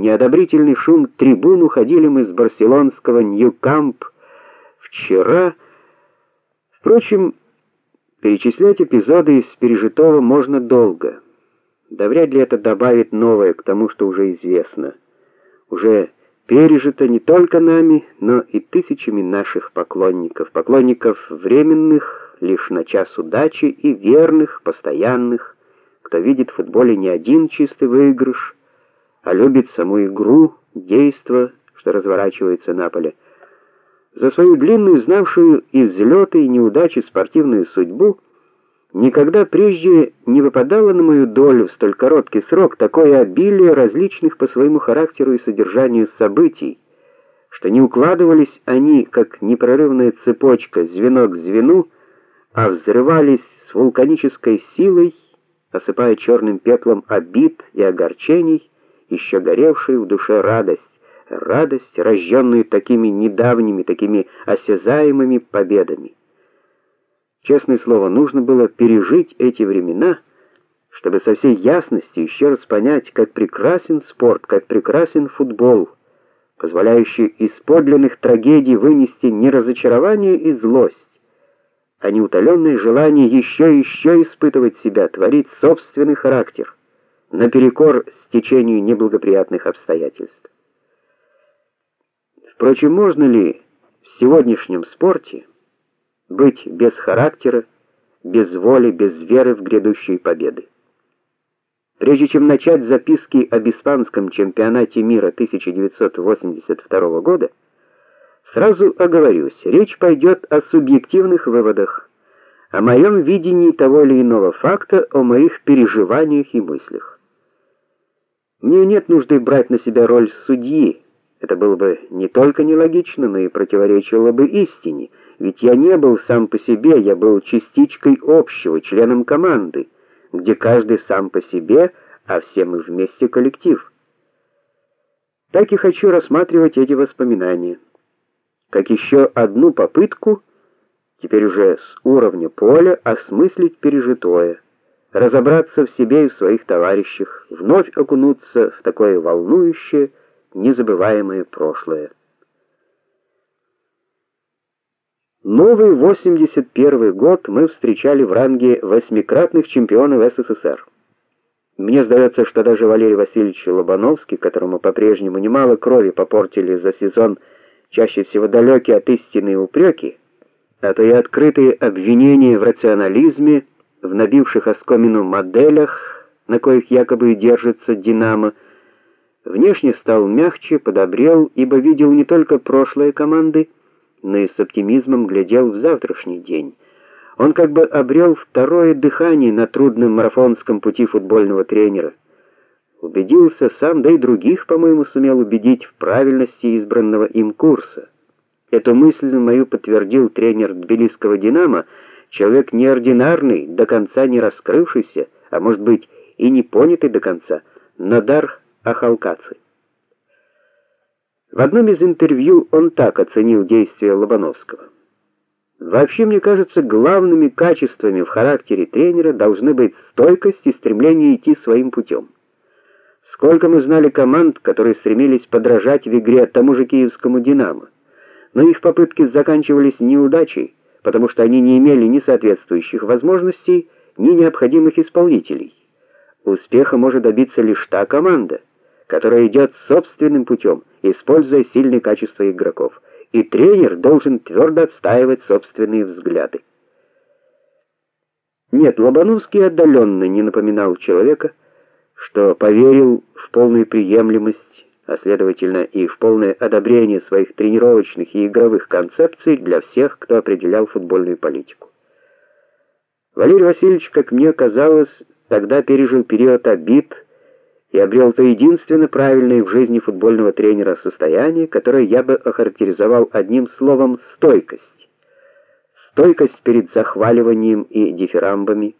неодобрительный шум трибун уходили мы с барселонского Нью-Камп вчера. Впрочем, перечислять эпизоды из пережитого можно долго. Да вряд ли это добавит новое к тому, что уже известно. Уже пережито не только нами, но и тысячами наших поклонников, поклонников временных, лишь на час удачи и верных, постоянных, кто видит в футболе не один чистый выигрыш, а любит саму игру, действо, что разворачивается на поле. За свою длинную, знавшую и взлеты, и неудачи спортивную судьбу, никогда прежде не выпадало на мою долю в столь короткий срок такое обилие различных по своему характеру и содержанию событий, что не укладывались они как непрерывная цепочка звено к звену, а взрывались с вулканической силой осыпая черным пеплом обид и огорчений, еще горевшую в душе радость, радость, рожденную такими недавними, такими осязаемыми победами. Честное слово, нужно было пережить эти времена, чтобы со всей ясностью еще раз понять, как прекрасен спорт, как прекрасен футбол, позволяющий из подлинных трагедий вынести не разочарование и злость, а неутоленное желание еще и еще испытывать себя, творить собственный характер, наперекор стечению неблагоприятных обстоятельств. Впрочем, можно ли в сегодняшнем спорте быть без характера, без воли, без веры в грядущие победы? Прежде чем начать записки об испанском чемпионате мира 1982 года, Сразу оговорюсь, речь пойдет о субъективных выводах, о моем видении того или иного факта, о моих переживаниях и мыслях. Мне нет нужды брать на себя роль судьи. Это было бы не только нелогично, но и противоречило бы истине, ведь я не был сам по себе, я был частичкой общего, членом команды, где каждый сам по себе, а все мы вместе коллектив. Так и хочу рассматривать эти воспоминания как еще одну попытку, теперь уже с уровня поля, осмыслить пережитое, разобраться в себе и в своих товарищах, вновь окунуться в такое волнующее, незабываемое прошлое. Новый 81 год мы встречали в ранге восьмикратных чемпионов СССР. Мне сдается, что даже Валерий Васильевич Лобановский, которому по-прежнему немало крови попортили за сезон чаще всего далекие от истины упреки, а то и открытые обвинения в рационализме, в набивших оскомину моделях, на коих якобы держится Динамо, внешне стал мягче, подобрел, ибо видел не только прошлое команды, но и с оптимизмом глядел в завтрашний день. Он как бы обрел второе дыхание на трудном марафонском пути футбольного тренера убедился сам, да и других, по-моему, сумел убедить в правильности избранного им курса. Эту мысль мою подтвердил тренер тбилисского Динамо, человек неординарный, до конца не раскрывшийся, а может быть, и не понятый до конца, Надар Ахалкаци. В одном из интервью он так оценил действия Лобановского. Вообще, мне кажется, главными качествами в характере тренера должны быть стойкость и стремление идти своим путем. Сколько мы знали команд, которые стремились подражать в игре тому же киевскому Динамо. Но их попытки заканчивались неудачей, потому что они не имели ни соответствующих возможностей, ни необходимых исполнителей. Успеха может добиться лишь та команда, которая идет собственным путем, используя сильные качества игроков. И тренер должен твердо отстаивать собственные взгляды. Нет, Лобановский отдаленно не напоминал человека, что поверил в полную приемлемость, а следовательно и в полное одобрение своих тренировочных и игровых концепций для всех, кто определял футбольную политику. Валерий Васильевич, как мне казалось, тогда пережил период обид и обрел то единственно правильное в жизни футбольного тренера состояние, которое я бы охарактеризовал одним словом стойкость. Стойкость перед захваливанием и дифирамбами,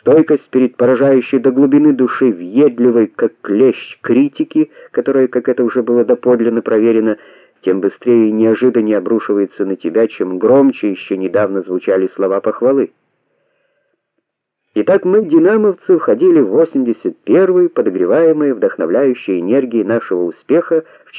стойкость перед поражающей до глубины души въедливой, как клещ, критики, которая, как это уже было доподлинно проверено, тем быстрее и неожиданнее обрушивается на тебя, чем громче еще недавно звучали слова похвалы. Итак, мы, динамовцы, входили в 81-й, подогреваемые вдохновляющей энергией нашего успеха в